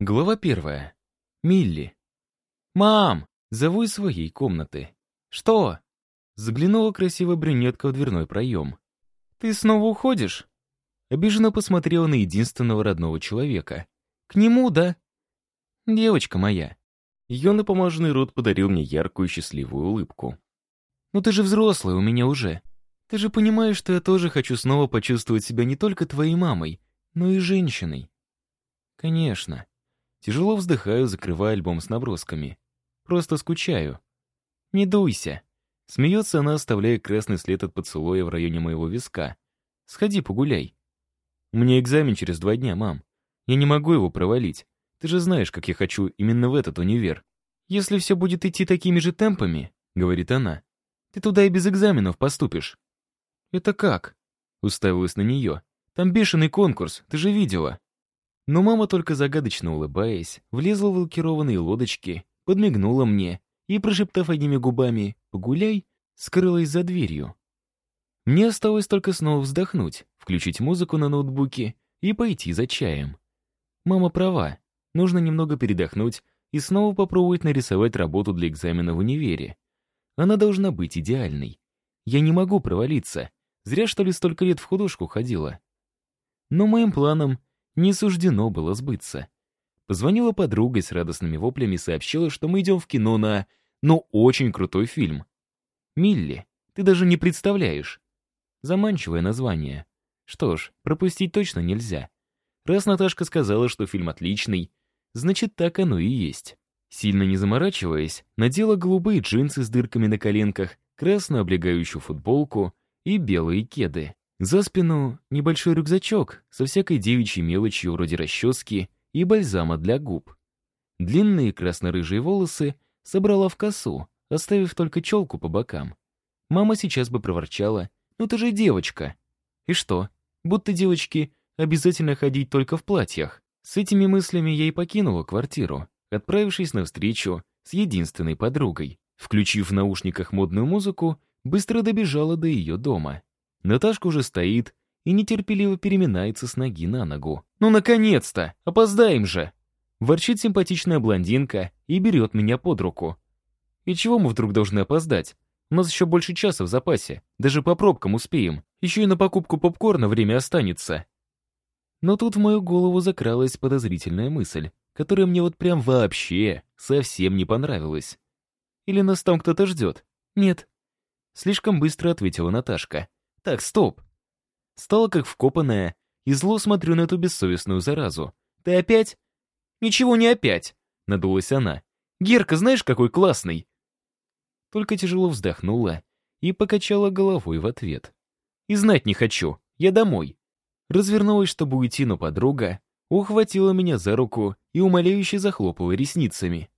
Глава первая. Милли. «Мам!» Зову из своей комнаты. «Что?» Заглянула красивая брюнетка в дверной проем. «Ты снова уходишь?» Обиженно посмотрела на единственного родного человека. «К нему, да?» «Девочка моя». Ее напомаженный рот подарил мне яркую счастливую улыбку. «Ну ты же взрослая у меня уже. Ты же понимаешь, что я тоже хочу снова почувствовать себя не только твоей мамой, но и женщиной». «Конечно». Тяжело вздыхаю, закрывая альбом с набросками. Просто скучаю. Не дуйся. Смеется она, оставляя красный след от поцелуя в районе моего виска. Сходи погуляй. У меня экзамен через два дня, мам. Я не могу его провалить. Ты же знаешь, как я хочу именно в этот универ. Если все будет идти такими же темпами, говорит она, ты туда и без экзаменов поступишь. Это как? Уставилась на нее. Там бешеный конкурс, ты же видела. Но мама, только загадочно улыбаясь, влезла в лакированные лодочки подмигнула мне и, прошептав одними губами «погуляй», скрылась за дверью. Мне осталось только снова вздохнуть, включить музыку на ноутбуке и пойти за чаем. Мама права, нужно немного передохнуть и снова попробовать нарисовать работу для экзамена в универе. Она должна быть идеальной. Я не могу провалиться. Зря, что ли, столько лет в художку ходила. Но моим планам не суждено было сбыться. Позвонила подруга и с радостными воплями сообщила, что мы идем в кино на... ну, очень крутой фильм. «Милли, ты даже не представляешь». Заманчивое название. Что ж, пропустить точно нельзя. Раз Наташка сказала, что фильм отличный, значит, так оно и есть. Сильно не заморачиваясь, надела голубые джинсы с дырками на коленках, красную облегающую футболку и белые кеды. За спину небольшой рюкзачок со всякой девичьей мелочью вроде расчески и бальзама для губ. Длинные красно-рыжие волосы собрала в косу, оставив только челку по бокам. Мама сейчас бы проворчала, «Ну ты же девочка!» И что, будто девочки обязательно ходить только в платьях? С этими мыслями я и покинула квартиру, отправившись на встречу с единственной подругой. Включив в наушниках модную музыку, быстро добежала до ее дома. Наташка уже стоит, и нетерпеливо переминается с ноги на ногу. «Ну, наконец-то! Опоздаем же!» Ворчит симпатичная блондинка и берет меня под руку. «И чего мы вдруг должны опоздать? У нас еще больше часа в запасе. Даже по пробкам успеем. Еще и на покупку попкорна время останется». Но тут в мою голову закралась подозрительная мысль, которая мне вот прям вообще совсем не понравилась. «Или нас там кто-то ждет?» «Нет». Слишком быстро ответила Наташка. «Так, стоп. Стала как вкопанная, и зло смотрю на эту бессовестную заразу. «Ты опять?» «Ничего не опять», — надулась она. «Герка, знаешь, какой классный?» Только тяжело вздохнула и покачала головой в ответ. «И знать не хочу, я домой». Развернулась, чтобы уйти, но подруга ухватила меня за руку и умоляюще захлопала ресницами.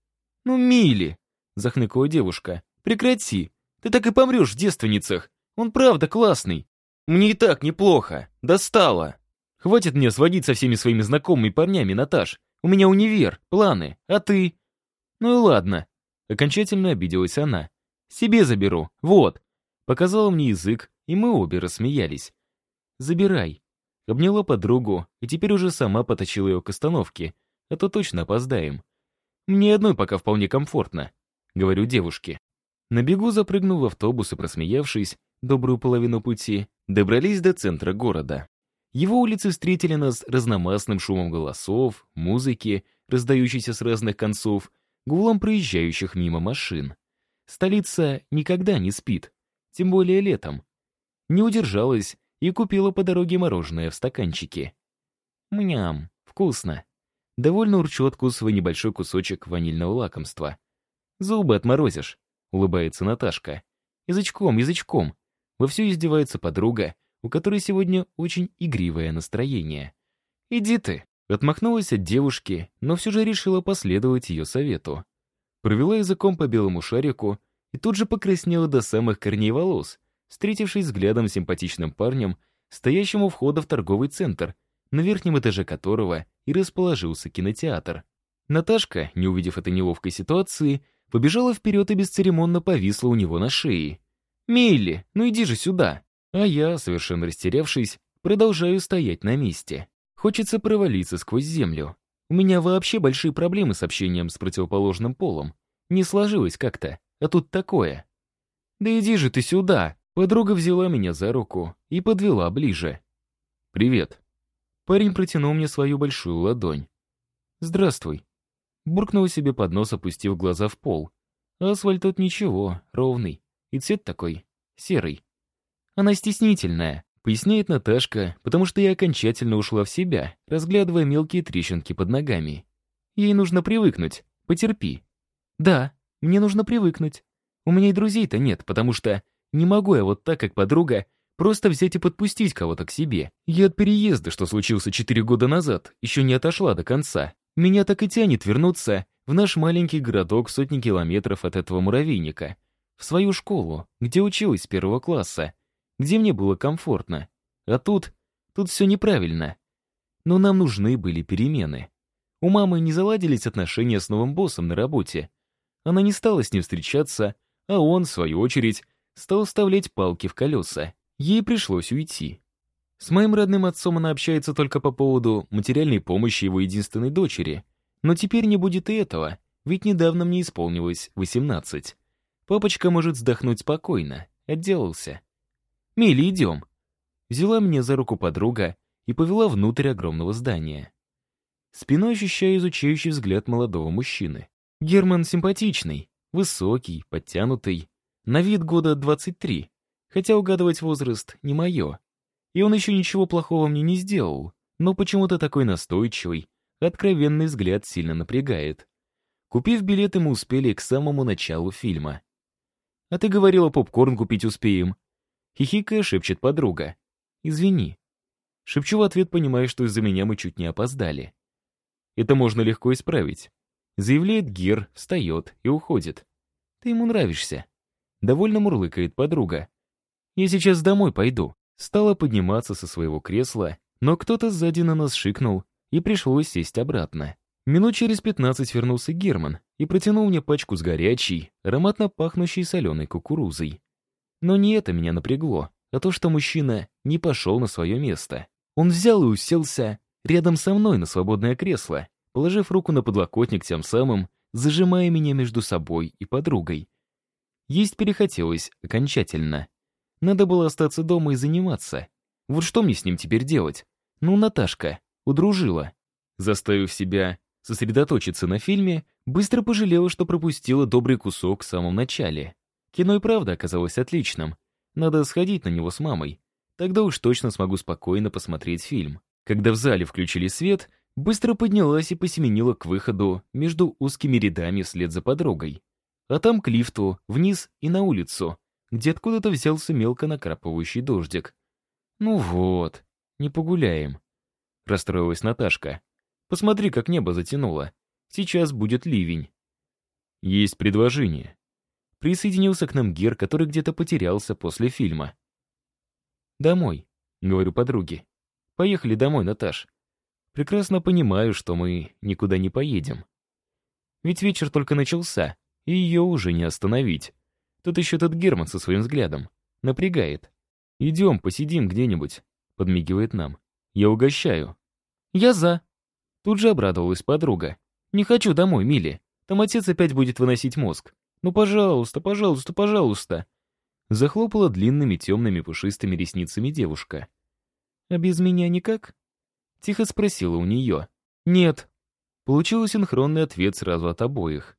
«Ну, Мили!» — захныкала девушка. «Прекрати! Ты так и помрешь в девственницах! Он правда классный! Мне и так неплохо. Достало. Хватит мне сводить со всеми своими знакомыми парнями, Наташ. У меня универ, планы, а ты? Ну и ладно. Окончательно обиделась она. Себе заберу, вот. Показала мне язык, и мы обе рассмеялись. Забирай. Обняла подругу, и теперь уже сама потащила ее к остановке, а то точно опоздаем. Мне одной пока вполне комфортно, говорю девушке. На бегу запрыгнул в автобус и, просмеявшись, добрую половину пути, добрались до центра города. Его улицы встретили нас разномастным шумом голосов, музыки, раздающейся с разных концов, гулом проезжающих мимо машин. Столица никогда не спит, тем более летом. Не удержалась и купила по дороге мороженое в стаканчике. Мням, вкусно. Довольно урчу, откусывая небольшой кусочек ванильного лакомства. «Зубы отморозишь», — улыбается Наташка. «Язычком, язычком. Вовсю издевается подруга, у которой сегодня очень игривое настроение. «Иди ты!» Отмахнулась от девушки, но все же решила последовать ее совету. Провела языком по белому шарику и тут же покраснела до самых корней волос, встретившись взглядом с симпатичным парнем, стоящим у входа в торговый центр, на верхнем этаже которого и расположился кинотеатр. Наташка, не увидев этой неловкой ситуации, побежала вперед и бесцеремонно повисла у него на шее. «Милли, ну иди же сюда!» А я, совершенно растерявшись, продолжаю стоять на месте. Хочется провалиться сквозь землю. У меня вообще большие проблемы с общением с противоположным полом. Не сложилось как-то, а тут такое. Да иди же ты сюда. Подруга взяла меня за руку и подвела ближе. «Привет». Парень протянул мне свою большую ладонь. «Здравствуй». Буркнул себе под нос, опустив глаза в пол. Асфальт тут ничего, ровный. И цвет такой, серый. Она стеснительная, поясняет Наташка, потому что я окончательно ушла в себя, разглядывая мелкие трещинки под ногами. Ей нужно привыкнуть, потерпи. Да, мне нужно привыкнуть. У меня и друзей-то нет, потому что не могу я вот так, как подруга, просто взять и подпустить кого-то к себе. Я от переезда, что случился четыре года назад, еще не отошла до конца. Меня так и тянет вернуться в наш маленький городок сотни километров от этого муравейника, в свою школу, где училась с первого класса, где мне было комфортно. А тут, тут все неправильно. Но нам нужны были перемены. У мамы не заладились отношения с новым боссом на работе. Она не стала с ним встречаться, а он, в свою очередь, стал вставлять палки в колеса. Ей пришлось уйти. С моим родным отцом она общается только по поводу материальной помощи его единственной дочери. Но теперь не будет и этого, ведь недавно мне исполнилось 18. Папочка может вздохнуть спокойно, отделался. «Милли, идем». Взяла меня за руку подруга и повела внутрь огромного здания. Спиной ощущаю изучающий взгляд молодого мужчины. Герман симпатичный, высокий, подтянутый, на вид года 23, хотя угадывать возраст не мое. И он еще ничего плохого мне не сделал, но почему-то такой настойчивый, откровенный взгляд сильно напрягает. Купив билеты, мы успели к самому началу фильма. «А ты говорила, попкорн купить успеем». Хихикая, шепчет подруга. «Извини». Шепчу в ответ, понимая, что из-за меня мы чуть не опоздали. Это можно легко исправить. Заявляет Гер, встает и уходит. Ты ему нравишься. Довольно мурлыкает подруга. Я сейчас домой пойду. Стала подниматься со своего кресла, но кто-то сзади на нас шикнул, и пришлось сесть обратно. Минут через пятнадцать вернулся Герман и протянул мне пачку с горячей, ароматно пахнущей соленой кукурузой. Но не это меня напрягло, а то, что мужчина не пошел на свое место. Он взял и уселся рядом со мной на свободное кресло, положив руку на подлокотник тем самым, зажимая меня между собой и подругой. Есть перехотелось окончательно. Надо было остаться дома и заниматься. Вот что мне с ним теперь делать? Ну, Наташка, удружила. Заставив себя сосредоточиться на фильме, быстро пожалела, что пропустила добрый кусок в самом начале. Кино и правда оказалось отличным. Надо сходить на него с мамой. Тогда уж точно смогу спокойно посмотреть фильм. Когда в зале включили свет, быстро поднялась и посеменила к выходу между узкими рядами вслед за подругой. А там к лифту, вниз и на улицу, где откуда-то взялся мелко накрапывающий дождик. «Ну вот, не погуляем», — расстроилась Наташка. «Посмотри, как небо затянуло. Сейчас будет ливень». «Есть предложение». Присоединился к нам Гер, который где-то потерялся после фильма. «Домой», — говорю подруге. «Поехали домой, Наташ. Прекрасно понимаю, что мы никуда не поедем. Ведь вечер только начался, и ее уже не остановить. Тут еще тот Герман со своим взглядом. Напрягает. «Идем, посидим где-нибудь», — подмигивает нам. «Я угощаю». «Я за». Тут же обрадовалась подруга. «Не хочу домой, Милли. Там отец опять будет выносить мозг. Ну, пожалуйста, пожалуйста, пожалуйста». Захлопала длинными темными пушистыми ресницами девушка. «А без меня никак?» Тихо спросила у нее. «Нет». Получил синхронный ответ сразу от обоих.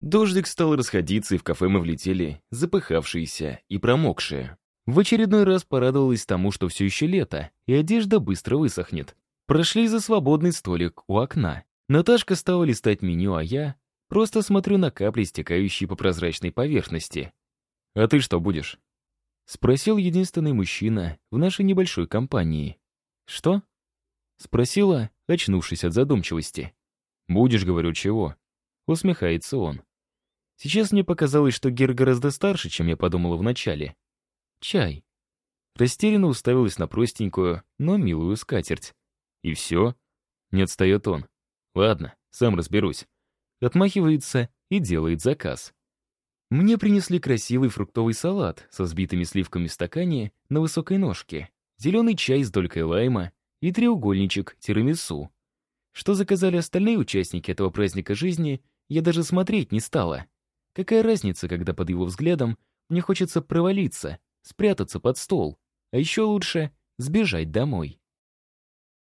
Дождик стал расходиться, и в кафе мы влетели, запыхавшиеся и промокшие. В очередной раз порадовалась тому, что все еще лето, и одежда быстро высохнет. Прошли за свободный столик у окна. Наташка стала листать меню, а я просто смотрю на капли, стекающие по прозрачной поверхности. «А ты что будешь?» Спросил единственный мужчина в нашей небольшой компании. «Что?» Спросила, очнувшись от задумчивости. «Будешь, говорю, чего?» Усмехается он. Сейчас мне показалось, что Гер гораздо старше, чем я подумала вначале. Чай. Растерянно уставилась на простенькую, но милую скатерть. И все? Не отстает он. Ладно, сам разберусь. Отмахивается и делает заказ. Мне принесли красивый фруктовый салат со сбитыми сливками в стакане на высокой ножке, зеленый чай с долькой лайма и треугольничек тирамису. Что заказали остальные участники этого праздника жизни, я даже смотреть не стала. Какая разница, когда под его взглядом мне хочется провалиться, спрятаться под стол, а еще лучше сбежать домой.